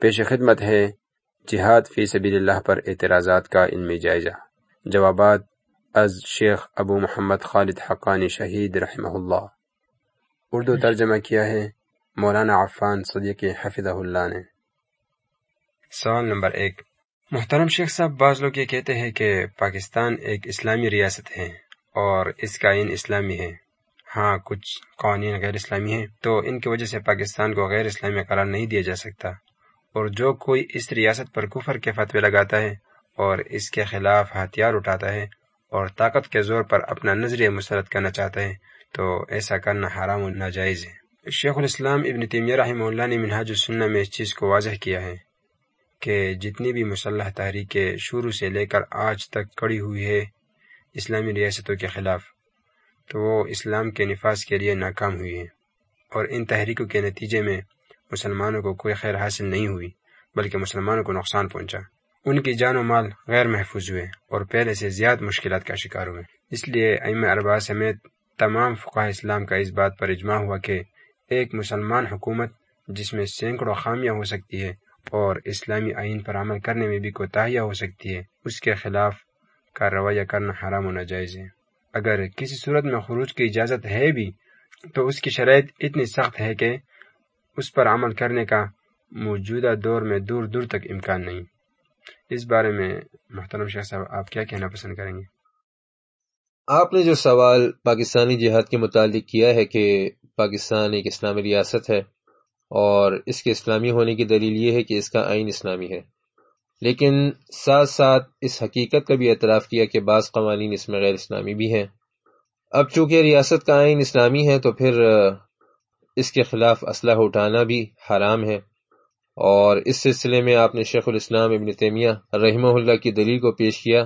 پیش خدمت ہے جہاد فی سبیل اللہ پر اعتراضات کا ان میں جائزہ۔ جوابات از شیخ ابو محمد خالد حقانی شہید رحمہ اللہ۔ اردو ترجمہ کیا ہے؟ مولانا عفان صدیق حفظہ اللہ نے۔ سوال نمبر ایک۔ محترم شیخ صاحب، بعض لوگ یہ کہتے ہیں کہ پاکستان ایک اسلامی ریاست ہے اور اس کا آئین اسلامی ہے۔ ہاں کچھ قوانین غیر اسلامی ہیں، تو ان کی وجہ سے پاکستان کو غیر اسلامی قرار نہیں دیا جا سکتا۔ اور جو کوئی اس ریاست پر کفر کے فتوے لگاتا ہے اور اس کے خلاف ہتھیار اٹھاتا ہے اور طاقت کے زور پر اپنا نظریہ مسرت کرنا چاہتا ہے، تو ایسا کرنا حرام و ناجائز ہے۔ شیخ الاسلام ابن تیمیہ رحمہ اللہ نے منہاج السنہ میں اس چیز کو واضح کیا ہے کہ جتنی بھی مسلح تحریکیں شروع سے لے کر آج تک کڑی ہوئی ہے اسلامی ریاستوں کے خلاف، تو وہ اسلام کے نفاذ کے لیے ناکام ہوئی ہیں۔ اور ان تحریکوں کے نتیجے میں مسلمانوں کو کوئی خیر حاصل نہیں ہوئی، بلکہ مسلمانوں کو نقصان پہنچا۔ ان کی جان و مال غیر محفوظ ہوئے اور پہلے سے زیادہ مشکلات کا شکار ہوئے۔ اس لیے ام اربا سمیت تمام فقہ اسلام کا اس بات پر اجماع ہوا کہ ایک مسلمان حکومت جس میں سینکڑوں خامیاں ہو سکتی ہے اور اسلامی آئین پر عمل کرنے میں بھی کوتاہیاں ہو سکتی ہے، اس کے خلاف کا رویہ کرنا حرام و ناجائز ہے۔ اگر کسی صورت میں خروج کی اجازت ہے بھی، تو اس کی شرائط اتنی سخت ہے کہ اس پر عمل کرنے کا موجودہ دور میں دور دور تک امکان نہیں۔ اس بارے میں محترم شاہ صاحب، آپ کیا کہنا پسند کریں گے؟ آپ نے جو سوال پاکستانی جہاد کے متعلق کیا ہے کہ پاکستان ایک اسلامی ریاست ہے اور اس کے اسلامی ہونے کی دلیل یہ ہے کہ اس کا آئین اسلامی ہے، لیکن ساتھ ساتھ اس حقیقت کا بھی اعتراف کیا کہ بعض قوانین اس میں غیر اسلامی بھی ہیں۔ اب چونکہ ریاست کا آئین اسلامی ہے تو پھر اس کے خلاف اسلحہ اٹھانا بھی حرام ہے۔ اور اس سلسلے میں آپ نے شیخ الاسلام ابن تیمیہ رحمہ اللہ کی دلیل کو پیش کیا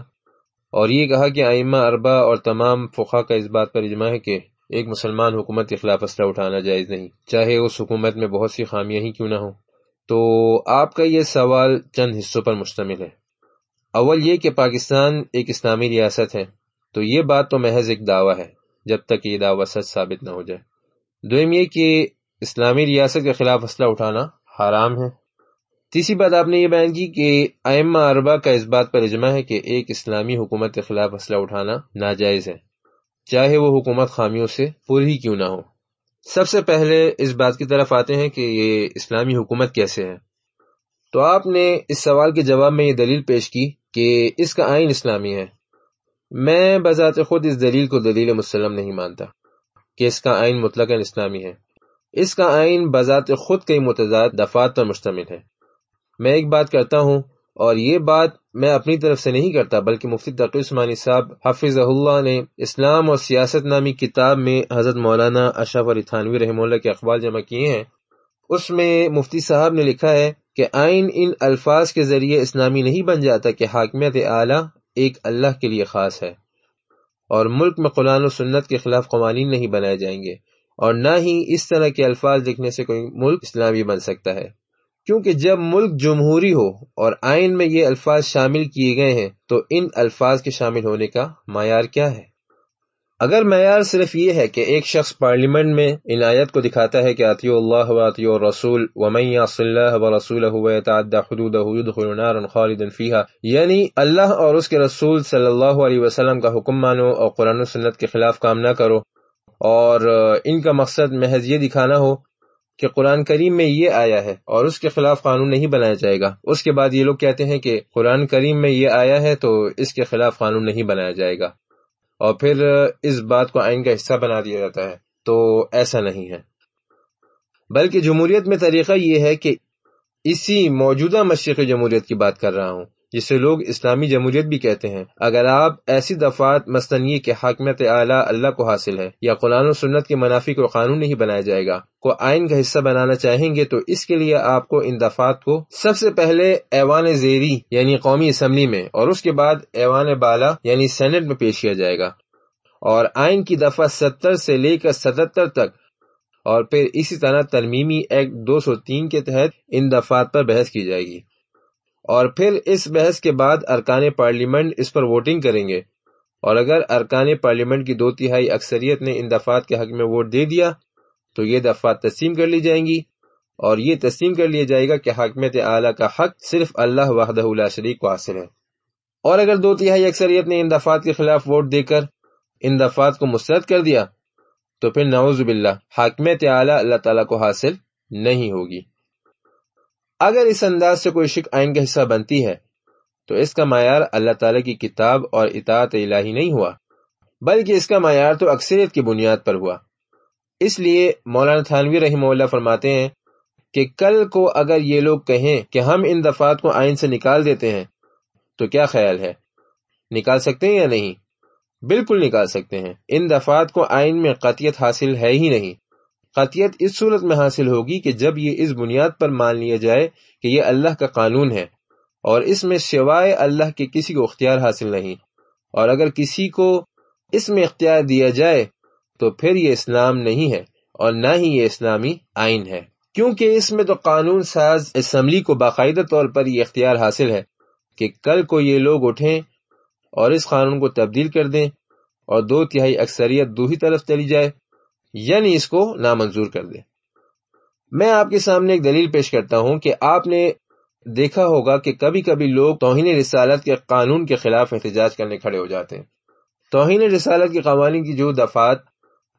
اور یہ کہا کہ آئمہ اربا اور تمام فقہ کا اس بات پر اجماع ہے کہ ایک مسلمان حکومت کے خلاف اسلحہ اٹھانا جائز نہیں، چاہے اس حکومت میں بہت سی خامیاں ہی کیوں نہ ہوں۔ تو آپ کا یہ سوال چند حصوں پر مشتمل ہے۔ اول یہ کہ پاکستان ایک اسلامی ریاست ہے، تو یہ بات تو محض ایک دعویٰ ہے، جب تک یہ دعویٰ سچ ثابت نہ ہو جائے۔ دویم یہ کہ اسلامی ریاست کے خلاف اسلحہ اٹھانا حرام ہے۔ تیسری بات آپ نے یہ بیان کی کہ ائمہ اربا کا اس بات پر اجماع ہے کہ ایک اسلامی حکومت کے خلاف اسلحہ اٹھانا ناجائز ہے۔ چاہے وہ حکومت خامیوں سے پوری ہی کیوں نہ ہو۔ سب سے پہلے اس بات کی طرف آتے ہیں کہ یہ اسلامی حکومت کیسے ہے۔ تو آپ نے اس سوال کے جواب میں یہ دلیل پیش کی کہ اس کا آئین اسلامی ہے۔ میں بذات خود اس دلیل کو دلیل مسلم نہیں مانتا۔ کہ اس کا آئین مطلق اسلامی ہے۔ اس کا آئین بذات خود کئی متضاد دفات پر مشتمل ہے۔ میں ایک بات کرتا ہوں اور یہ بات میں اپنی طرف سے نہیں کرتا بلکہ مفتی تقی عثمانی صاحب حفظ اللہ نے اسلام اور سیاست نامی کتاب میں حضرت مولانا اشرف علی تھانوی رحم اللہ کے اخبار جمع کیے ہیں۔ اس میں مفتی صاحب نے لکھا ہے کہ آئین ان الفاظ کے ذریعے اسلامی نہیں بن جاتا کہ حاکمیت اعلیٰ ایک اللہ کے لیے خاص ہے۔ اور ملک میں قرآن و سنت کے خلاف قوانین نہیں بنائے جائیں گے اور نہ ہی اس طرح کے الفاظ لکھنے سے کوئی ملک اسلامی بن سکتا ہے۔ کیونکہ جب ملک جمہوری ہو اور آئین میں یہ الفاظ شامل کیے گئے ہیں، تو ان الفاظ کے شامل ہونے کا معیار کیا ہے؟ اگر معیار صرف یہ ہے کہ ایک شخص پارلیمنٹ میں ان آیت کو دکھاتا ہے کہ عطی اللہ و عطی رسول اللہ و رسول خالد فیحا یعنی اللہ اور اس کے رسول صلی اللہ علیہ وسلم کا حکم مانو اور قرآن و سنت کے خلاف کام نہ کرو، اور ان کا مقصد محض یہ دکھانا ہو کہ قرآن کریم میں یہ آیا ہے اور اس کے خلاف قانون نہیں بنایا جائے گا۔ اس کے بعد یہ لوگ کہتے ہیں کہ قرآن کریم میں یہ آیا ہے تو اس کے خلاف قانون نہیں بنایا جائے گا۔ اور پھر اس بات کو آئین کا حصہ بنا دیا جاتا ہے۔ تو ایسا نہیں ہے۔ بلکہ جمہوریت میں طریقہ یہ ہے کہ اسی موجودہ مشرقی جمہوریت کی بات کر رہا ہوں۔ جسے لوگ اسلامی جمہوریت بھی کہتے ہیں۔ اگر آپ ایسی دفعات مثلاً یہ کہ حاکمیت اعلیٰ اللہ کو حاصل ہے یا قرآن و سنت کے منافی کو قانون نہیں بنایا جائے گا، کو آئین کا حصہ بنانا چاہیں گے، تو اس کے لیے آپ کو ان دفعات کو سب سے پہلے ایوان زیری یعنی قومی اسمبلی میں اور اس کے بعد ایوان بالا یعنی سینٹ میں پیش کیا جائے گا۔ اور آئین کی دفعہ ستر سے لے کر ستہتر تک اور پھر اسی طرح ترمیمی ایکٹ دو سو تین کے تحت ان دفعات پر بحث کی جائے گی۔ اور پھر اس بحث کے بعد ارکان پارلیمنٹ اس پر ووٹنگ کریں گے۔ اور اگر ارکان پارلیمنٹ کی دو تہائی اکثریت نے ان دفعات کے حق میں ووٹ دے دیا، تو یہ دفعات تسلیم کر لی جائیں گی۔ اور یہ تسلیم کر لیا جائے گا کہ حاکمیت اعلیٰ کا حق صرف اللہ وحدہ اللہ شریک کو حاصل ہے۔ اور اگر دو تہائی اکثریت نے ان دفات کے خلاف ووٹ دے کر ان دفات کو مسترد کر دیا، تو پھر نعوذ باللہ، حاکمیت اعلیٰ اللہ تعالیٰ کو حاصل نہیں ہوگی۔ اگر اس انداز سے کوئی شک آئین کا حصہ بنتی ہے، تو اس کا معیار اللہ تعالیٰ کی کتاب اور اطاعت الہی نہیں ہوا، بلکہ اس کا معیار تو اکثریت کی بنیاد پر ہوا۔ اس لیے مولانا تھانوی رحمہ اللہ فرماتے ہیں کہ کل کو اگر یہ لوگ کہیں کہ ہم ان دفات کو آئین سے نکال دیتے ہیں، تو کیا خیال ہے؟ نکال سکتے ہیں یا نہیں؟ بالکل نکال سکتے ہیں۔ ان دفات کو آئین میں قطیت حاصل ہے ہی نہیں۔ قطیت اس صورت میں حاصل ہوگی کہ جب یہ اس بنیاد پر مان لیا جائے کہ یہ اللہ کا قانون ہے اور اس میں سوائے اللہ کے کسی کو اختیار حاصل نہیں، اور اگر کسی کو اس میں اختیار دیا جائے تو پھر یہ اسلام نہیں ہے اور نہ ہی یہ اسلامی آئین ہے۔ کیونکہ اس میں تو قانون ساز اسمبلی کو باقاعدہ طور پر یہ اختیار حاصل ہے کہ کل کو یہ لوگ اٹھیں اور اس قانون کو تبدیل کر دیں اور دو تہائی اکثریت دو ہی طرف چلی جائے۔ یعنی اس کو نامنظور کر دیں۔ میں آپ کے سامنے ایک دلیل پیش کرتا ہوں کہ آپ نے دیکھا ہوگا کہ کبھی کبھی لوگ توہین رسالت کے قانون کے خلاف احتجاج کرنے کھڑے ہو جاتے ہیں۔ توہین رسالت کے قوانین کی جو دفات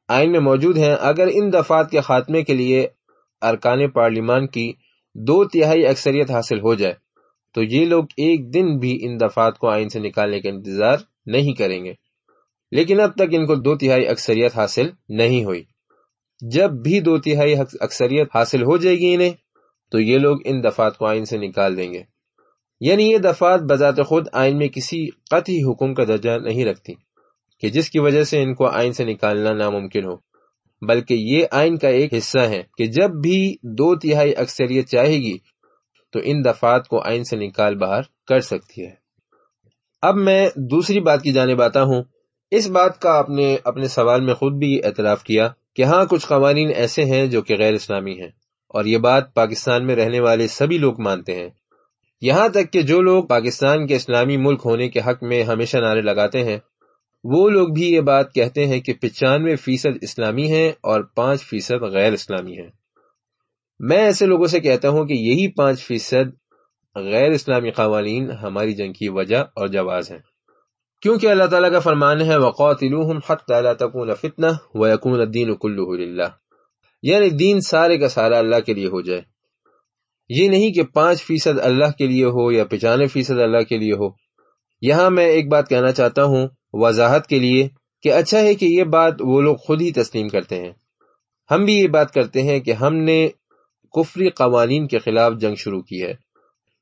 آئین میں موجود ہیں، اگر ان دفات کے خاتمے کے لیے ارکان پارلیمان کی دو تہائی اکثریت حاصل ہو جائے، تو یہ لوگ ایک دن بھی ان دفات کو آئین سے نکالنے کا انتظار نہیں کریں گے۔ لیکن اب تک ان کو دو تہائی اکثریت حاصل نہیں ہوئی۔ جب بھی دو تہائی اکثریت حاصل ہو جائے گی انہیں، تو یہ لوگ ان دفات کو آئین سے نکال دیں گے۔ یعنی یہ دفات بذات خود آئین میں کسی قطعی حکم کا درجہ نہیں رکھتی کہ جس کی وجہ سے ان کو آئین سے نکالنا ناممکن ہو۔ بلکہ یہ آئین کا ایک حصہ ہے کہ جب بھی دو تہائی اکثریت چاہے گی، تو ان دفات کو آئین سے نکال باہر کر سکتی ہے۔ اب میں دوسری بات کی جانب آتا ہوں۔ اس بات کا آپ نے اپنے سوال میں خود بھی اعتراف کیا کہ ہاں کچھ قوانین ایسے ہیں جو کہ غیر اسلامی ہیں۔ اور یہ بات پاکستان میں رہنے والے سبھی لوگ مانتے ہیں۔ یہاں تک کہ جو لوگ پاکستان کے اسلامی ملک ہونے کے حق میں ہمیشہ نعرے لگاتے ہیں، وہ لوگ بھی یہ بات کہتے ہیں کہ پچانوے فیصد اسلامی ہیں اور پانچ فیصد غیر اسلامی ہیں۔ میں ایسے لوگوں سے کہتا ہوں کہ یہی پانچ فیصد غیر اسلامی قوانین ہماری جنگ کی وجہ اور جواز ہیں۔ کیونکہ اللہ تعالیٰ کا فرمان ہے وقوت فتنا و یقون الدین کلّہ یعنی دین سارے کا سارا اللہ کے لیے ہو جائے۔ یہ نہیں کہ پانچ فیصد اللہ کے لیے ہو یا پچانوے فیصد اللہ کے لیے ہو۔ یہاں میں ایک بات کہنا چاہتا ہوں وضاحت کے لیے کہ اچھا ہے کہ یہ بات وہ لوگ خود ہی تسلیم کرتے ہیں۔ ہم بھی یہ بات کرتے ہیں کہ ہم نے کفری قوانین کے خلاف جنگ شروع کی ہے۔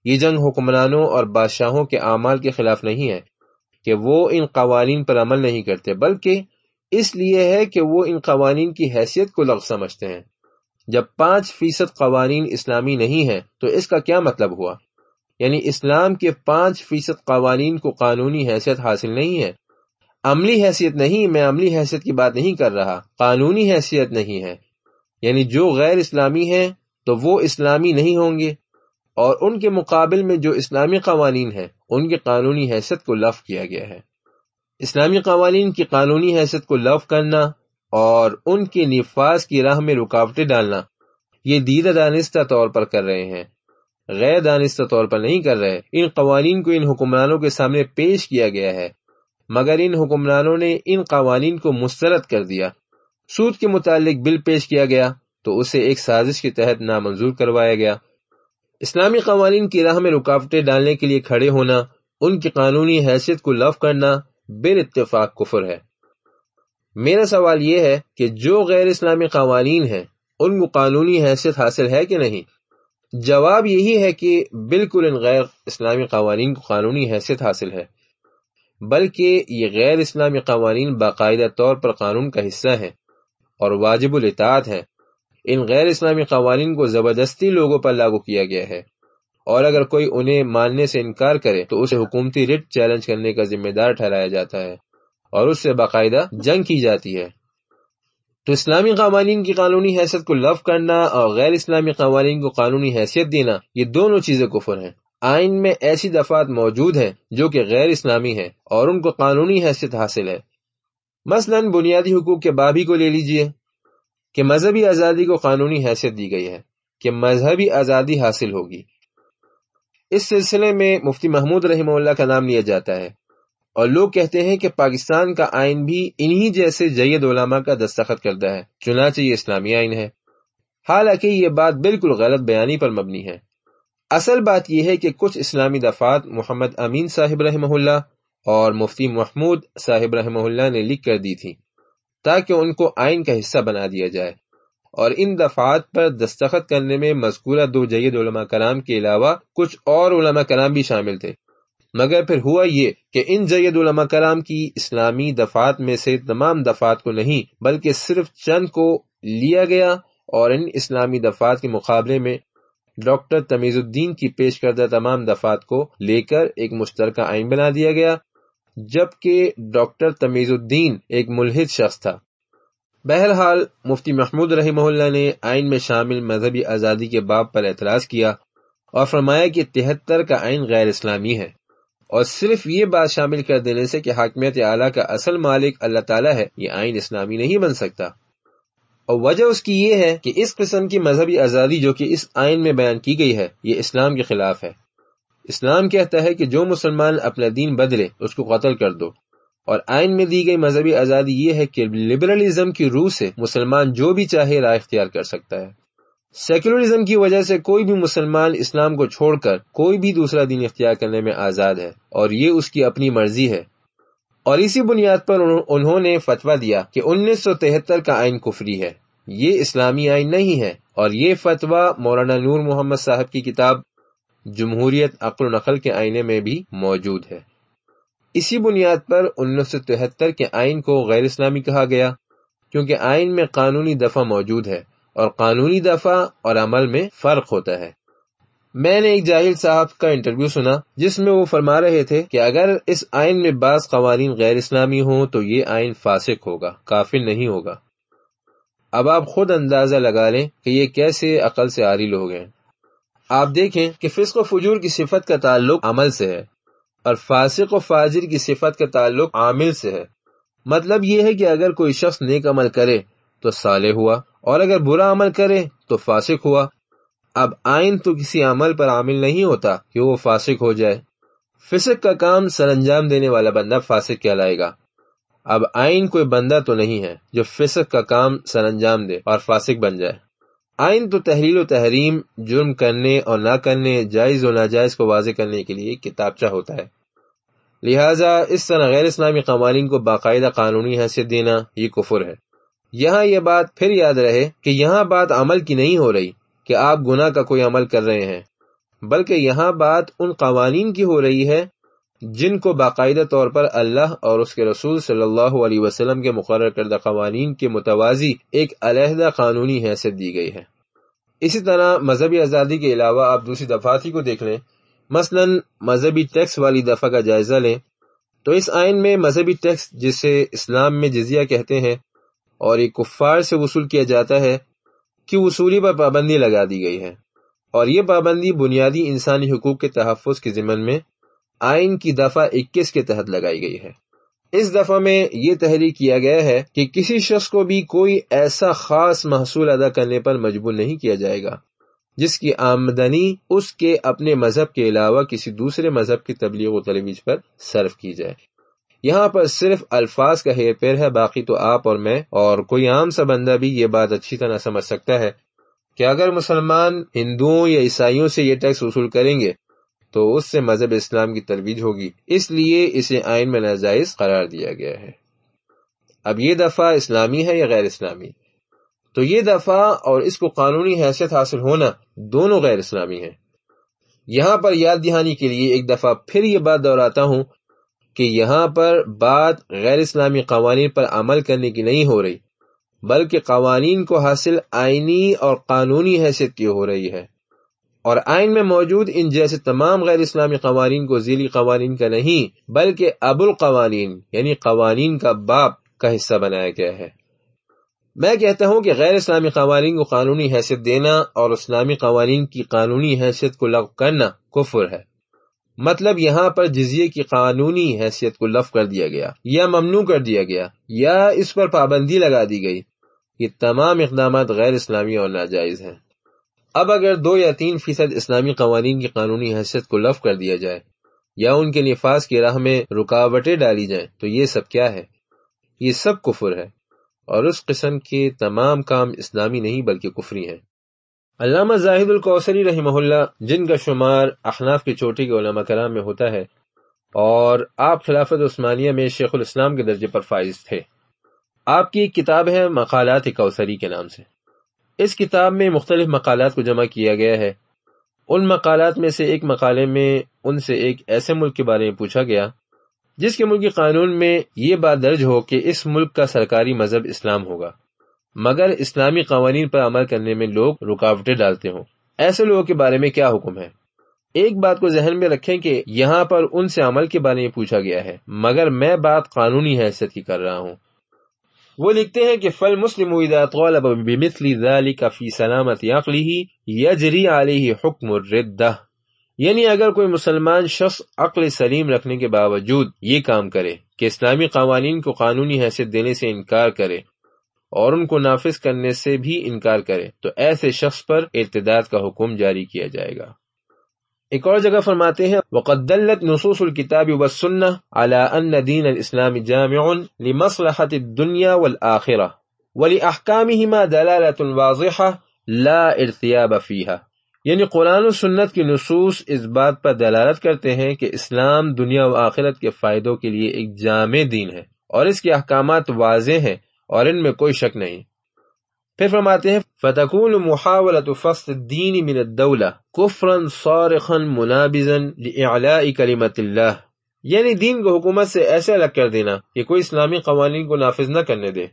یہ جنگ حکمرانوں اور بادشاہوں کے اعمال کے خلاف نہیں ہے۔ کہ وہ ان قوانین پر عمل نہیں کرتے، بلکہ اس لیے ہے کہ وہ ان قوانین کی حیثیت کو لغ سمجھتے ہیں۔ جب پانچ فیصد قوانین اسلامی نہیں ہیں، تو اس کا کیا مطلب ہوا؟ یعنی اسلام کے پانچ فیصد قوانین کو قانونی حیثیت حاصل نہیں ہے۔ عملی حیثیت نہیں، میں عملی حیثیت کی بات نہیں کر رہا۔ قانونی حیثیت نہیں ہے۔ یعنی جو غیر اسلامی ہیں، تو وہ اسلامی نہیں ہوں گے۔ اور ان کے مقابل میں جو اسلامی قوانین ہیں، ان کی قانونی حیثیت کو لف کیا گیا ہے۔ اسلامی قوانین کی قانونی حیثیت کو لف کرنا اور ان کے نفاذ کی راہ میں رکاوٹیں ڈالنا، یہ دیدہ دانستہ طور پر کر رہے ہیں۔ غیر دانستہ طور پر نہیں کر رہے، ان قوانین کو ان حکمرانوں کے سامنے پیش کیا گیا ہے۔ مگر ان حکمرانوں نے ان قوانین کو مسترد کر دیا۔ سود کے متعلق بل پیش کیا گیا، تو اسے ایک سازش کے تحت نامنظور کروایا گیا۔ اسلامی قوانین کی راہ میں رکاوٹیں ڈالنے کے لیے کھڑے ہونا، ان کی قانونی حیثیت کو لف کرنا بے اتفاق کفر ہے۔ میرا سوال یہ ہے کہ جو غیر اسلامی قوانین ہیں، ان کو قانونی حیثیت حاصل ہے کہ نہیں؟ جواب یہی ہے کہ بالکل ان غیر اسلامی قوانین کو قانونی حیثیت حاصل ہے، بلکہ یہ غیر اسلامی قوانین باقاعدہ طور پر قانون کا حصہ ہیں اور واجب الاطاعت ہیں۔ ان غیر اسلامی قوانین کو زبردستی لوگوں پر لاگو کیا گیا ہے۔ اور اگر کوئی انہیں ماننے سے انکار کرے تو اسے حکومتی رٹ چیلنج کرنے کا ذمہ دار ٹھہرایا جاتا ہے اور اس سے باقاعدہ جنگ کی جاتی ہے۔ تو اسلامی قوانین کی قانونی حیثیت کو لف کرنا اور غیر اسلامی قوانین کو قانونی حیثیت دینا، یہ دونوں چیزیں کفر ہیں۔ آئین میں ایسی دفعات موجود ہیں جو کہ غیر اسلامی ہیں اور ان کو قانونی حیثیت حاصل ہے۔ مثلا بنیادی حقوق کے بابی کو لے لیجیے۔ کہ مذہبی آزادی کو قانونی حیثیت دی گئی ہے، کہ مذہبی آزادی حاصل ہوگی۔ اس سلسلے میں مفتی محمود رحمہ اللہ کا نام لیا جاتا ہے۔ اور لوگ کہتے ہیں کہ پاکستان کا آئین بھی انہی جیسے جید علماء کا دستخط کرتا ہے، چنانچہ یہ اسلامی آئین ہے۔ حالانکہ یہ بات بالکل غلط بیانی پر مبنی ہے۔ اصل بات یہ ہے کہ کچھ اسلامی دفات محمد امین صاحب رحمہ اللہ اور مفتی محمود صاحب رحمہ اللہ نے لکھ کر دی تھی تاکہ ان کو آئین کا حصہ بنا دیا جائے۔ اور ان دفعات پر دستخط کرنے میں مذکورہ دو جید علماء کرام کے علاوہ کچھ اور علماء کرام بھی شامل تھے۔ مگر پھر ہوا یہ کہ ان جید علماء کرام کی اسلامی دفات میں سے تمام دفات کو نہیں، بلکہ صرف چند کو لیا گیا۔ اور ان اسلامی دفات کے مقابلے میں ڈاکٹر تمیز الدین کی پیش کردہ تمام دفات کو لے کر ایک مشترکہ آئین بنا دیا گیا۔ جبکہ ڈاکٹر تمیز الدین ایک ملحد شخص تھا۔ بہرحال، مفتی محمود رحمہ اللہ نے آئین میں شامل مذہبی آزادی کے باب پر اعتراض کیا اور فرمایا کہ تہتر کا آئین غیر اسلامی ہے اور صرف یہ بات شامل کر دینے سے کہ حاکمیت اعلیٰ کا اصل مالک اللہ تعالیٰ ہے، یہ آئین اسلامی نہیں بن سکتا۔ اور وجہ اس کی یہ ہے کہ اس قسم کی مذہبی آزادی جو کہ اس آئین میں بیان کی گئی ہے، یہ اسلام کے خلاف ہے۔ اسلام کہتا ہے کہ جو مسلمان اپنا دین بدلے، اس کو قتل کر دو۔ اور آئین میں دی گئی مذہبی آزادی یہ ہے کہ لبرلزم کی روح سے مسلمان جو بھی چاہے رائے اختیار کر سکتا ہے۔ سیکولرزم کی وجہ سے کوئی بھی مسلمان اسلام کو چھوڑ کر کوئی بھی دوسرا دین اختیار کرنے میں آزاد ہے، اور یہ اس کی اپنی مرضی ہے۔ اور اسی بنیاد پر انہوں نے فتویٰ دیا کہ انیس سو تہتر کا آئین کفری ہے۔ یہ اسلامی آئین نہیں ہے، اور یہ فتویٰ مولانا نور محمد صاحب کی کتاب جمہوریت عقل و نقل کے آئینے میں بھی موجود ہے۔ اسی بنیاد پر انیس سو تہتر کے آئین کو غیر اسلامی کہا گیا، کیونکہ آئین میں قانونی دفعہ موجود ہے اور قانونی دفعہ اور عمل میں فرق ہوتا ہے۔ میں نے ایک جاہل صاحب کا انٹرویو سنا، جس میں وہ فرما رہے تھے کہ اگر اس آئین میں بعض قوانین غیر اسلامی ہوں تو یہ آئین فاسق ہوگا کافل نہیں ہوگا۔ اب آپ خود اندازہ لگا لیں کہ یہ کیسے عقل سے آری لوگ ہیں۔ آپ دیکھیں کہ فسق و فجور کی صفت کا تعلق عمل سے ہے اور فاسق و فاجر کی صفت کا تعلق عامل سے ہے۔ مطلب یہ ہے کہ اگر کوئی شخص نیک عمل کرے تو صالح ہوا اور اگر برا عمل کرے تو فاسق ہوا۔ اب آئین تو کسی عمل پر عامل نہیں ہوتا کہ وہ فاسق ہو جائے۔ فسق کا کام سر انجام دینے والا بندہ فاسق کہلائے گا۔ اب آئین کوئی بندہ تو نہیں ہے جو فسق کا کام سر انجام دے اور فاسق بن جائے۔ آئین تو تحریر و تحریم جرم کرنے اور نہ کرنے، جائز و ناجائز کو واضح کرنے کے لیے کتابچہ ہوتا ہے۔ لہٰذا اس طرح غیر اسلامی قوانین کو باقاعدہ قانونی حیثیت دینا یہ کفر ہے۔ یہاں یہ بات پھر یاد رہے کہ یہاں بات عمل کی نہیں ہو رہی کہ آپ گناہ کا کوئی عمل کر رہے ہیں، بلکہ یہاں بات ان قوانین کی ہو رہی ہے جن کو باقاعدہ طور پر اللہ اور اس کے رسول صلی اللہ علیہ وسلم کے مقرر کردہ قوانین کے متوازی ایک علیحدہ قانونی حیثیت دی گئی ہے۔ اسی طرح مذہبی آزادی کے علاوہ آپ دوسری دفاتی کو دیکھ لیں۔ مثلا مذہبی ٹیکس والی دفعہ کا جائزہ لیں۔ تو اس آئین میں مذہبی ٹیکس جسے اسلام میں جزیہ کہتے ہیں اور ایک کفار سے وصول کیا جاتا ہے کہ وصولی پر پابندی لگا دی گئی ہے۔ اور یہ پابندی بنیادی انسانی حقوق کے تحفظ کے ضمن میں آئین کی دفعہ اکیس کے تحت لگائی گئی ہے۔ اس دفعہ میں یہ تحریر کیا گیا ہے کہ کسی شخص کو بھی کوئی ایسا خاص محصول ادا کرنے پر مجبور نہیں کیا جائے گا، جس کی آمدنی اس کے اپنے مذہب کے علاوہ کسی دوسرے مذہب کی تبلیغ و ترویج پر صرف کی جائے۔ یہاں پر صرف الفاظ کا ہیر پیر ہے، باقی تو آپ اور میں اور کوئی عام سا بندہ بھی یہ بات اچھی طرح سمجھ سکتا ہے کہ اگر مسلمان ہندوؤں یا عیسائیوں سے یہ ٹیکس وصول کریں گے تو اس سے مذہب اسلام کی ترویج ہوگی۔ اس لیے اسے آئین میں ناجائز قرار دیا گیا ہے۔ اب یہ دفعہ اسلامی ہے یا غیر اسلامی؟ تو یہ دفعہ اور اس کو قانونی حیثیت حاصل ہونا دونوں غیر اسلامی ہیں۔ یہاں پر یاد دہانی کے لیے ایک دفعہ پھر یہ بات دہراتا ہوں کہ یہاں پر بات غیر اسلامی قوانین پر عمل کرنے کی نہیں ہو رہی، بلکہ قوانین کو حاصل آئینی اور قانونی حیثیت کی ہو رہی ہے۔ اور آئین میں موجود ان جیسے تمام غیر اسلامی قوانین کو ذیلی قوانین کا نہیں، بلکہ ابو القوانین یعنی قوانین کا باپ کا حصہ بنایا گیا ہے۔ میں کہتا ہوں کہ غیر اسلامی قوانین کو قانونی حیثیت دینا اور اسلامی قوانین کی قانونی حیثیت کو لغو کرنا کفر ہے۔ مطلب یہاں پر جزیے کی قانونی حیثیت کو لف کر دیا گیا، یا ممنوع کر دیا گیا، یا اس پر پابندی لگا دی گئی یہ تمام اقدامات غیر اسلامی اور ناجائز ہیں۔ اب اگر دو یا تین فیصد اسلامی قوانین کی قانونی حیثیت کو لف کر دیا جائے یا ان کے نفاذ کی راہ میں رکاوٹیں ڈالی جائیں، تو یہ سب کیا ہے؟ یہ سب کفر ہے اور اس قسم کے تمام کام اسلامی نہیں بلکہ کفری ہیں۔ علامہ زاہد القوسری رحمہ اللہ، جن کا شمار احناف کی چوٹی کے علماء کرام میں ہوتا ہے، اور آپ خلافت عثمانیہ میں شیخ الاسلام کے درجے پر فائز تھے۔ آپ کی ایک کتاب ہے مقالات کوثری کے نام سے۔ اس کتاب میں مختلف مقالات کو جمع کیا گیا ہے۔ ان مقالات میں سے ایک مقالے میں ان سے ایک ایسے ملک کے بارے میں پوچھا گیا، جس کے ملکی قانون میں یہ بات درج ہو کہ اس ملک کا سرکاری مذہب اسلام ہوگا۔ مگر اسلامی قوانین پر عمل کرنے میں لوگ رکاوٹیں ڈالتے ہوں۔ ایسے لوگوں کے بارے میں کیا حکم ہے؟ ایک بات کو ذہن میں رکھیں کہ یہاں پر ان سے عمل کے بارے میں پوچھا گیا ہے، مگر میں بات قانونی حیثیت کی کر رہا ہوں۔ وہ لکھتے ہیں کہ فل مسلم فی سلامت یجری علیہ حکم الردہ یعنی اگر کوئی مسلمان شخص عقل سلیم رکھنے کے باوجود یہ کام کرے کہ اسلامی قوانین کو قانونی حیثیت دینے سے انکار کرے اور ان کو نافذ کرنے سے بھی انکار کرے تو ایسے شخص پر ارتداد کا حکم جاری کیا جائے گا۔ ایک اور جگہ فرماتے ہیں وقدلت نصوص الكتاب والسنة على ان دین الاسلام جامع لمصلحة الدنيا والآخرة ولأحكامهما دلالة واضحة لا ارتياب فيها۔ یعنی قرآن و سنت کی نصوص اس بات پر دلالت کرتے ہیں کہ اسلام دنیا و آخرت کے فائدوں کے لیے ایک جامع دین ہے اور اس کے احکامات واضح ہیں اور ان میں کوئی شک نہیں۔ پھر فرماتے ہیں فتقول محاولت فصل الدین من الدولہ کفرا صارخا منابزا لإعلاء اللہ یعنی دین کو حکومت سے ایسے الگ کر دینا کہ کوئی اسلامی قوانین کو نافذ نہ کرنے دے،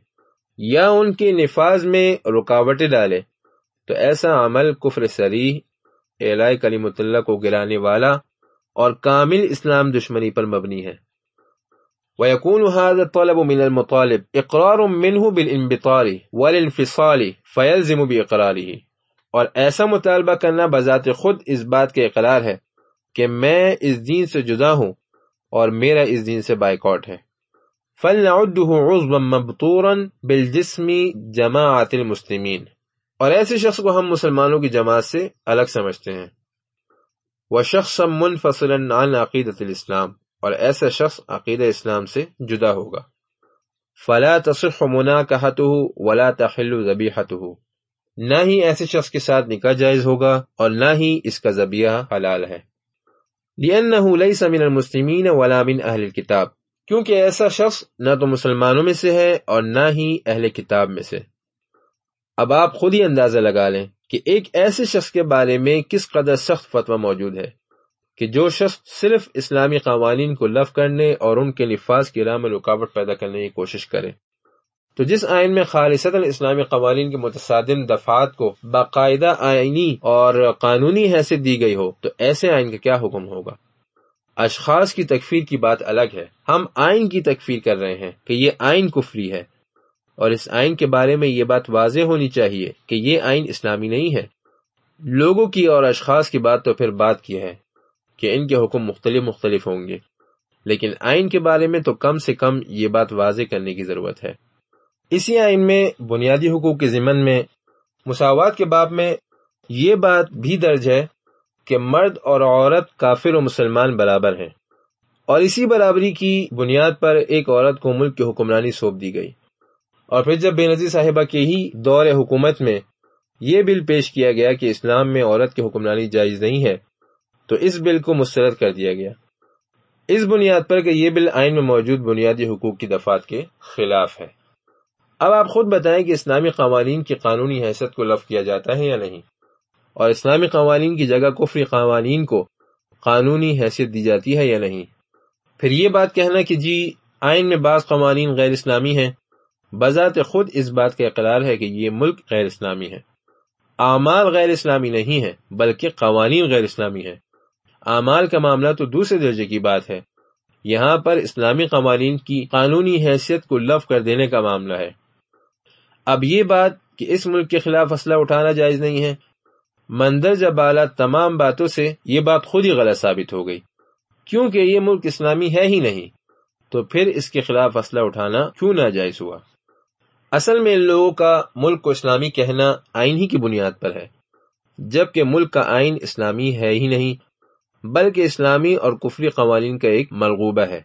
یا ان کے نفاذ میں رکاوٹیں ڈالے۔ تو ایسا عمل کفر سریح اعلاء کلیمت اللہ کو گرانے والا اور کامل اسلام دشمنی پر مبنی ہے۔ ويكون هذا الطلب من المطالب اقرار منه بالانبطال والانفصال فيلزم باقراره اور ایسا مطالبہ کرنا بذات خود اس بات کے اقرار ہے کہ میں اس دین سے جدا ہوں اور میرا اس دین سے بائیکاٹ ہے. فلنعده عضوا مبطورا بالجسم جماعت المسلمین. اور ایسے شخص کو ہم مسلمانوں کی جماعت سے الگ سمجھتے ہیں. وشخصا منفصلا عن عقیدت الاسلام. اور ایسا شخص عقید اسلام سے جدا ہوگا۔ فلا تصح منا ولا تحل ذبیحته نہ ہی ایسے شخص کے ساتھ نکاح جائز ہوگا اور نہ ہی اس کا ذبیحہ حلال ہے۔ لأنه ليس من المسلمین ولا من اہل الكتاب۔ کیونکہ ایسا شخص نہ تو مسلمانوں میں سے ہے اور نہ ہی اہل کتاب میں سے۔ اب آپ خود ہی اندازہ لگا لیں کہ ایک ایسے شخص کے بارے میں کس قدر سخت فتویٰ موجود ہے۔ کہ جو شخص صرف اسلامی قوانین کو لف کرنے اور ان کے نفاذ کی راہ میں رکاوٹ پیدا کرنے کی کوشش کرے۔ تو جس آئین میں خالص اسلامی قوانین کے متصادم دفعات کو باقاعدہ آئینی اور قانونی حیثیت دی گئی ہو، تو ایسے آئین کا کیا حکم ہوگا؟ اشخاص کی تکفیر کی بات الگ ہے۔ ہم آئین کی تکفیر کر رہے ہیں کہ یہ آئین کفری ہے۔ اور اس آئین کے بارے میں یہ بات واضح ہونی چاہیے کہ یہ آئین اسلامی نہیں ہے۔ لوگوں کی اور اشخاص کی بات تو پھر بات کی ہے۔ کہ ان کے حکم مختلف مختلف ہوں گے۔ لیکن آئین کے بارے میں تو کم سے کم یہ بات واضح کرنے کی ضرورت ہے۔ اسی آئین میں بنیادی حقوق کے ضمن میں مساوات کے باب میں یہ بات بھی درج ہے کہ مرد اور عورت کافر و مسلمان برابر ہیں۔ اور اسی برابری کی بنیاد پر ایک عورت کو ملک کی حکمرانی سونپ دی گئی۔ اور پھر جب بے نظیر صاحبہ کے ہی دور حکومت میں یہ بل پیش کیا گیا کہ اسلام میں عورت کی حکمرانی جائز نہیں ہے تو اس بل کو مسترد کر دیا گیا۔ اس بنیاد پر کہ یہ بل آئین میں موجود بنیادی حقوق کی دفات کے خلاف ہے۔ اب آپ خود بتائیں کہ اسلامی قوانین کی قانونی حیثیت کو لف کیا جاتا ہے یا نہیں۔ اور اسلامی قوانین کی جگہ کفری قوانین کو قانونی حیثیت دی جاتی ہے یا نہیں۔ پھر یہ بات کہنا کہ جی آئین میں بعض قوانین غیر اسلامی ہیں۔ بذات خود اس بات کا اقرار ہے کہ یہ ملک غیر اسلامی ہے۔ اعمال غیر اسلامی نہیں ہے بلکہ قوانین غیر اسلامی ہیں۔ اعمال کا معاملہ تو دوسرے درجے کی بات ہے۔ یہاں پر اسلامی قوانین کی قانونی حیثیت کو لف کر دینے کا معاملہ ہے۔ اب یہ بات کہ اس ملک کے خلاف اسلحہ اٹھانا جائز نہیں ہے۔ مندرجہ بالا تمام باتوں سے یہ بات خود ہی غلط ثابت ہو گئی۔ کیونکہ یہ ملک اسلامی ہے ہی نہیں، تو پھر اس کے خلاف اسلحہ اٹھانا کیوں نہ جائز ہوا؟ اصل میں ان لوگوں کا ملک کو اسلامی کہنا آئین ہی کی بنیاد پر ہے۔ جبکہ ملک کا آئین اسلامی ہے ہی نہیں بلکہ اسلامی اور کفری قوانین کا ایک مرغوبہ ہے۔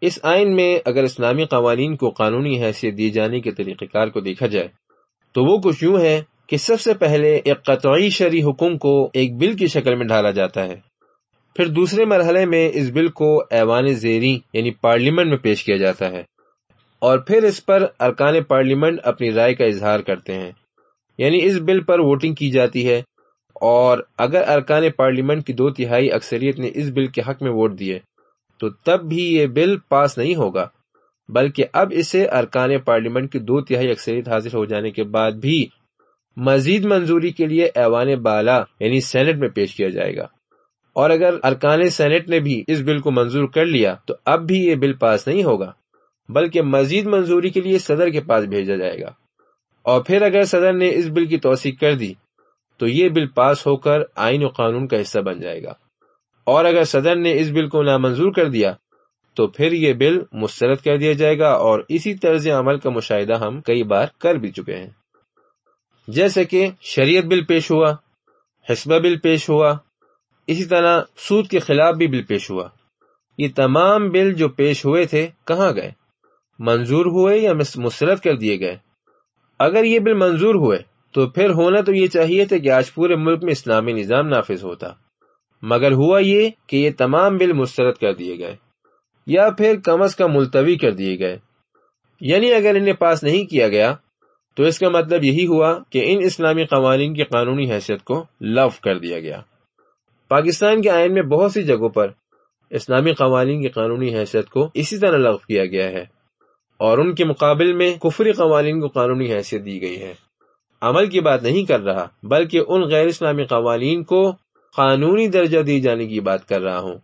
اس آئین میں اگر اسلامی قوانین کو قانونی حیثیت دیے جانے کے طریقہ کار کو دیکھا جائے، تو وہ کچھ یوں ہے کہ سب سے پہلے ایک قطعی شرعی حکم کو ایک بل کی شکل میں ڈالا جاتا ہے۔ پھر دوسرے مرحلے میں اس بل کو ایوان زیری یعنی پارلیمنٹ میں پیش کیا جاتا ہے۔ اور پھر اس پر ارکان پارلیمنٹ اپنی رائے کا اظہار کرتے ہیں۔ یعنی اس بل پر ووٹنگ کی جاتی ہے اور اگر ارکان پارلیمنٹ کی دو تہائی اکثریت نے اس بل کے حق میں ووٹ دیے، تو تب بھی یہ بل پاس نہیں ہوگا، بلکہ اب اسے ارکان پارلیمنٹ کی دو تہائی اکثریت حاصل ہو جانے کے بعد بھی مزید منظوری کے لیے ایوان بالا یعنی سینٹ میں پیش کیا جائے گا۔ اور اگر ارکان سینٹ نے بھی اس بل کو منظور کر لیا، تو اب بھی یہ بل پاس نہیں ہوگا، بلکہ مزید منظوری کے لیے صدر کے پاس بھیجا جائے گا۔ اور پھر اگر صدر نے اس بل کی توثیق کر دی تو یہ بل پاس ہو کر آئین و قانون کا حصہ بن جائے گا۔ اور اگر صدر نے اس بل کو نامنظور کر دیا، تو پھر یہ بل مسترد کر دیا جائے گا اور اسی طرز عمل کا مشاہدہ ہم کئی بار کر بھی چکے ہیں۔ جیسے کہ شریعت بل پیش ہوا، حسبہ بل پیش ہوا، اسی طرح سود کے خلاف بھی بل پیش ہوا۔ یہ تمام بل جو پیش ہوئے تھے کہاں گئے؟ منظور ہوئے یا مسرت کر دیے گئے؟ اگر یہ بل منظور ہوئے تو پھر ہونا تو یہ چاہیے تھا کہ آج پورے ملک میں اسلامی نظام نافذ ہوتا۔ مگر ہوا یہ کہ یہ تمام بل مسترد کر دیے گئے، یا پھر کم از کم ملتوی کر دیے گئے۔ یعنی اگر انہیں پاس نہیں کیا گیا، تو اس کا مطلب یہی ہوا کہ ان اسلامی قوانین کی قانونی حیثیت کو لو کر دیا گیا۔ پاکستان کے آئین میں بہت سی جگہوں پر اسلامی قوانین کی قانونی حیثیت کو اسی طرح لغو کیا گیا ہے اور ان کے مقابل میں کفری قوانین کو قانونی حیثیت دی گئی ہے۔ عمل کی بات نہیں کر رہا، بلکہ ان غیر اسلامی قوانین کو قانونی درجہ دی جانے کی بات کر رہا ہوں۔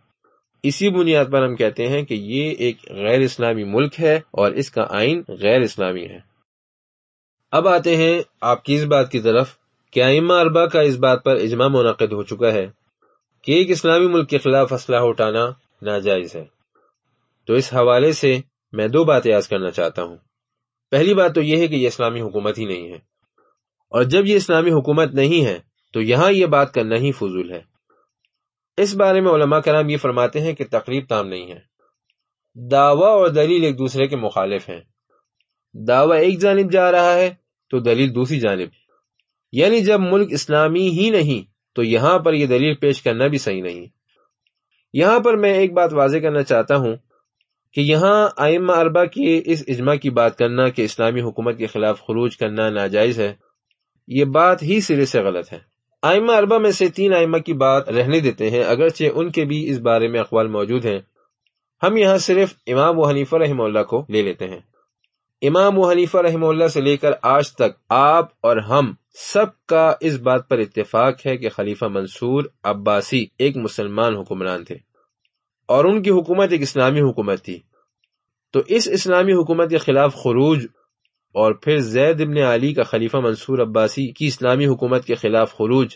اسی بنیاد پر ہم کہتے ہیں کہ یہ ایک غیر اسلامی ملک ہے اور اس کا آئین غیر اسلامی ہے۔ اب آتے ہیں آپ کی اس بات کی طرف، کہ آئمہ اربا کا اس بات پر اجماع منعقد ہو چکا ہے کہ ایک اسلامی ملک کے خلاف اسلحہ اٹھانا ناجائز ہے۔ تو اس حوالے سے میں دو باتیں یاد کرنا چاہتا ہوں۔ پہلی بات تو یہ ہے کہ یہ اسلامی حکومت ہی نہیں ہے۔ اور جب یہ اسلامی حکومت نہیں ہے، تو یہاں یہ بات کرنا ہی فضول ہے۔ اس بارے میں علماء کرام یہ فرماتے ہیں کہ تقریب تام نہیں ہے۔ دعوی اور دلیل ایک دوسرے کے مخالف ہیں۔ دعوی ایک جانب جا رہا ہے، تو دلیل دوسری جانب۔ یعنی جب ملک اسلامی ہی نہیں، تو یہاں پر یہ دلیل پیش کرنا بھی صحیح نہیں۔ یہاں پر میں ایک بات واضح کرنا چاہتا ہوں کہ یہاں آئمہ اربا کی اس اجماع کی بات کرنا کہ اسلامی حکومت کے خلاف خروج کرنا ناجائز ہے یہ بات ہی سرے سے غلط ہے۔ آئمہ اربا میں سے تین آئمہ کی بات رہنے دیتے ہیں، اگرچہ ان کے بھی اس بارے میں اقوال موجود ہیں۔ ہم یہاں صرف امام و حنیفہ رحمہ اللہ کو لے لیتے ہیں۔ امام و حنیفہ رحمہ اللہ سے لے کر آج تک آپ اور ہم سب کا اس بات پر اتفاق ہے کہ خلیفہ منصور عباسی ایک مسلمان حکمران تھے اور ان کی حکومت ایک اسلامی حکومت تھی۔ تو اس اسلامی حکومت کے خلاف خروج اور پھر زید ابن علی کا خلیفہ منصور عباسی کی اسلامی حکومت کے خلاف خروج۔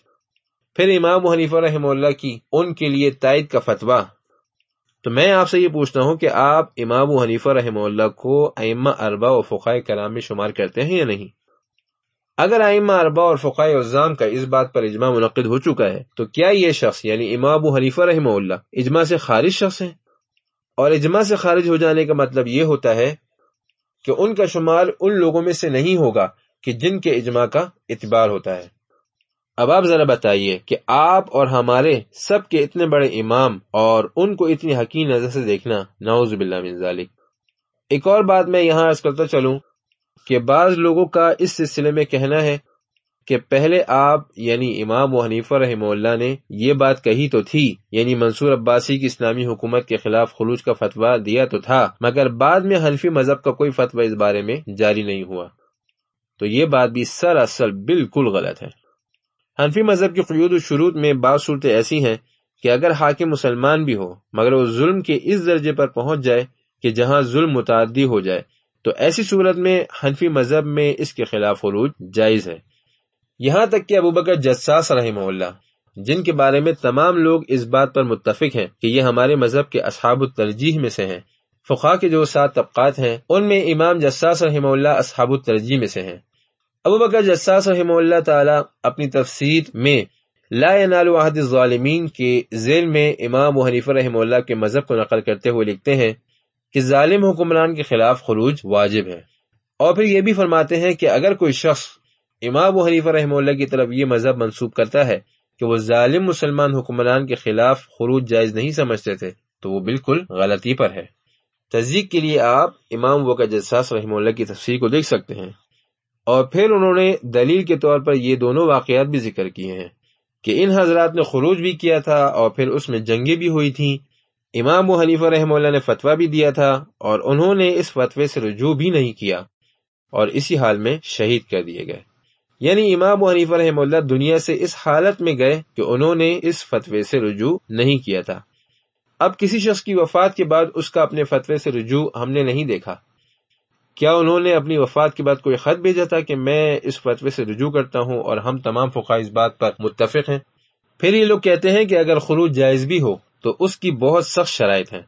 پھر امام حنیفہ رحمہ اللہ کی ان کے لیے تائید کا فتویٰ۔ تو میں آپ سے یہ پوچھتا ہوں کہ آپ امام حنیفہ رحمہ اللہ کو ائمہ اربا و فقائے کرام میں شمار کرتے ہیں یا نہیں؟ اگر ائمہ اربا اور فقائے اعظام کا اس بات پر اجماع منعقد ہو چکا ہے، تو کیا یہ شخص یعنی امام و حنیفہ رحمہ اللہ اجماع سے خارج شخص ہیں؟ اور اجماع سے خارج ہو جانے کا مطلب یہ ہوتا ہے کہ ان کا شمار ان لوگوں میں سے نہیں ہوگا کہ جن کے اجماع کا اعتبار ہوتا ہے۔ اب آپ ذرا بتائیے کہ آپ اور ہمارے سب کے اتنے بڑے امام اور ان کو اتنی حقیق نظر سے دیکھنا، نعوذ باللہ من ذالک۔ ایک اور بات میں یہاں عرض کرتا چلوں کہ بعض لوگوں کا اس سلسلے میں کہنا ہے کہ پہلے آپ یعنی امام و حنیفہ رحمہ اللہ نے یہ بات کہی تو تھی یعنی منصور عباسی کی اسلامی حکومت کے خلاف خلوج کا فتویٰ دیا تو تھا، مگر بعد میں حنفی مذہب کا کوئی فتویٰ اس بارے میں جاری نہیں ہوا۔ تو یہ بات بھی سراصل بالکل غلط ہے۔ حنفی مذہب کی قیود و شروط میں بعض صورتیں ایسی ہیں کہ اگر حاکم مسلمان بھی ہو، مگر وہ ظلم کے اس درجے پر پہنچ جائے کہ جہاں ظلم متعدی ہو جائے، تو ایسی صورت میں حنفی مذہب میں اس کے خلاف خروج جائز ہے۔ یہاں تک کہ ابو بکر جساس رحمہ اللہ، جن کے بارے میں تمام لوگ اس بات پر متفق ہیں کہ یہ ہمارے مذہب کے اصحاب الترجیح میں سے ہیں۔ فقا کے جو سات طبقات ہیں، ان میں امام جساس رحمہ اللہ اصحاب الترجیح میں سے ہیں۔ ابو بکر جساس رحمہ اللہ تعالی اپنی تفسیر میں لا ینال واحد الظالمین کے ذیل میں امام و حنیفہ رحمہ اللہ کے مذہب کو نقل کرتے ہوئے لکھتے ہیں کہ ظالم حکمران کے خلاف خروج واجب ہے۔ اور پھر یہ بھی فرماتے ہیں کہ اگر کوئی شخص امام و حنیفہ رحمہ اللہ کی طرف یہ مذہب منسوب کرتا ہے کہ وہ ظالم مسلمان حکمران کے خلاف خروج جائز نہیں سمجھتے تھے، تو وہ بالکل غلطی پر ہے۔ تصدیق کے لیے آپ امام و کا جساس رحمہ اللہ کی تفسیر کو دیکھ سکتے ہیں۔ اور پھر انہوں نے دلیل کے طور پر یہ دونوں واقعات بھی ذکر کیے ہیں کہ ان حضرات نے خروج بھی کیا تھا اور پھر اس میں جنگیں بھی ہوئی تھیں۔ امام و حنیفہ رحمہ اللہ نے فتویٰ بھی دیا تھا اور انہوں نے اس فتوے سے رجوع بھی نہیں کیا اور اسی حال میں شہید کر دیے گئے۔ یعنی امام و حنیفہ رحمہ اللہ دنیا سے اس حالت میں گئے کہ انہوں نے اس فتوے سے رجوع نہیں کیا تھا۔ اب کسی شخص کی وفات کے بعد اس کا اپنے فتوے سے رجوع ہم نے نہیں دیکھا۔ کیا انہوں نے اپنی وفات کے بعد کوئی خط بھیجا تھا کہ میں اس فتوے سے رجوع کرتا ہوں اور ہم تمام فقہ اس بات پر متفق ہیں؟ پھر یہ لوگ کہتے ہیں کہ اگر خروج جائز بھی ہو تو اس کی بہت سخت شرائط ہیں۔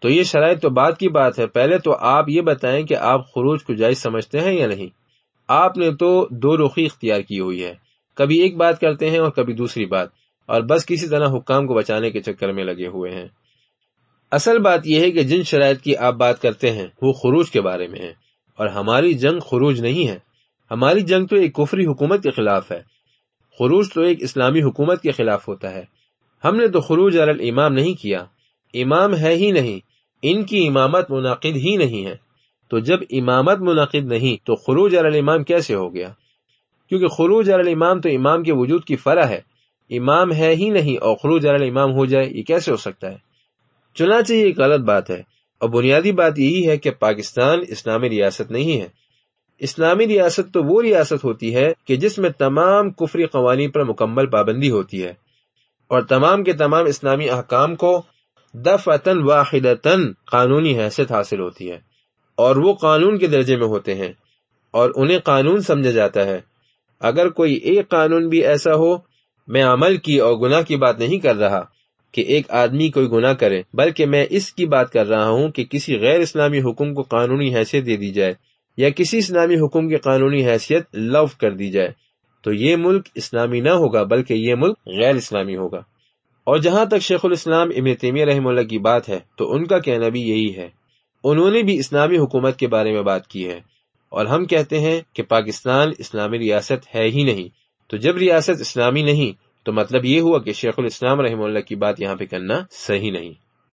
تو یہ شرائط تو بعد کی بات ہے، پہلے تو آپ یہ بتائیں کہ آپ خروج کو جائز سمجھتے ہیں یا نہیں۔ آپ نے تو دو رخی اختیار کی ہوئی ہے۔ کبھی ایک بات کرتے ہیں اور کبھی دوسری بات۔ اور بس کسی طرح حکام کو بچانے کے چکر میں لگے ہوئے ہیں۔ اصل بات یہ ہے کہ جن شرائط کی آپ بات کرتے ہیں، وہ خروج کے بارے میں ہے اور ہماری جنگ خروج نہیں ہے۔ ہماری جنگ تو ایک کفری حکومت کے خلاف ہے۔ خروج تو ایک اسلامی حکومت کے خلاف ہوتا ہے۔ ہم نے تو خروج علی امام نہیں کیا۔ امام ہے ہی نہیں۔ ان کی امامت منعقد ہی نہیں ہے۔ تو جب امامت منعقد نہیں تو خروج علی امام کیسے ہو گیا؟ کیونکہ خروج علی امام تو امام کے وجود کی فرح ہے۔ امام ہے ہی نہیں اور خروج علی امام ہو جائے یہ کیسے ہو سکتا ہے؟ چنانچہ یہ غلط بات ہے اور بنیادی بات یہی ہے کہ پاکستان اسلامی ریاست نہیں ہے۔ اسلامی ریاست تو وہ ریاست ہوتی ہے کہ جس میں تمام کفری قوانین پر مکمل پابندی ہوتی ہے۔ اور تمام کے تمام اسلامی احکام کو دفعتاً واحدتاً قانونی حیثیت حاصل ہوتی ہے۔ اور وہ قانون کے درجے میں ہوتے ہیں اور انہیں قانون سمجھا جاتا ہے۔ اگر کوئی ایک قانون بھی ایسا ہو، میں عمل کی اور گناہ کی بات نہیں کر رہا کہ ایک آدمی کوئی گناہ کرے، بلکہ میں اس کی بات کر رہا ہوں کہ کسی غیر اسلامی حکم کو قانونی حیثیت دے دی جائے یا کسی اسلامی حکم کی قانونی حیثیت لو کر دی جائے، تو یہ ملک اسلامی نہ ہوگا، بلکہ یہ ملک غیر اسلامی ہوگا۔ اور جہاں تک شیخ الاسلام ابن تیمیہ رحم اللہ کی بات ہے، تو ان کا کہنا بھی یہی ہے۔ انہوں نے بھی اسلامی حکومت کے بارے میں بات کی ہے۔ اور ہم کہتے ہیں کہ پاکستان اسلامی ریاست ہے ہی نہیں۔ تو جب ریاست اسلامی نہیں، تو مطلب یہ ہوا کہ شیخ الاسلام رحم اللہ کی بات یہاں پہ کرنا صحیح نہیں۔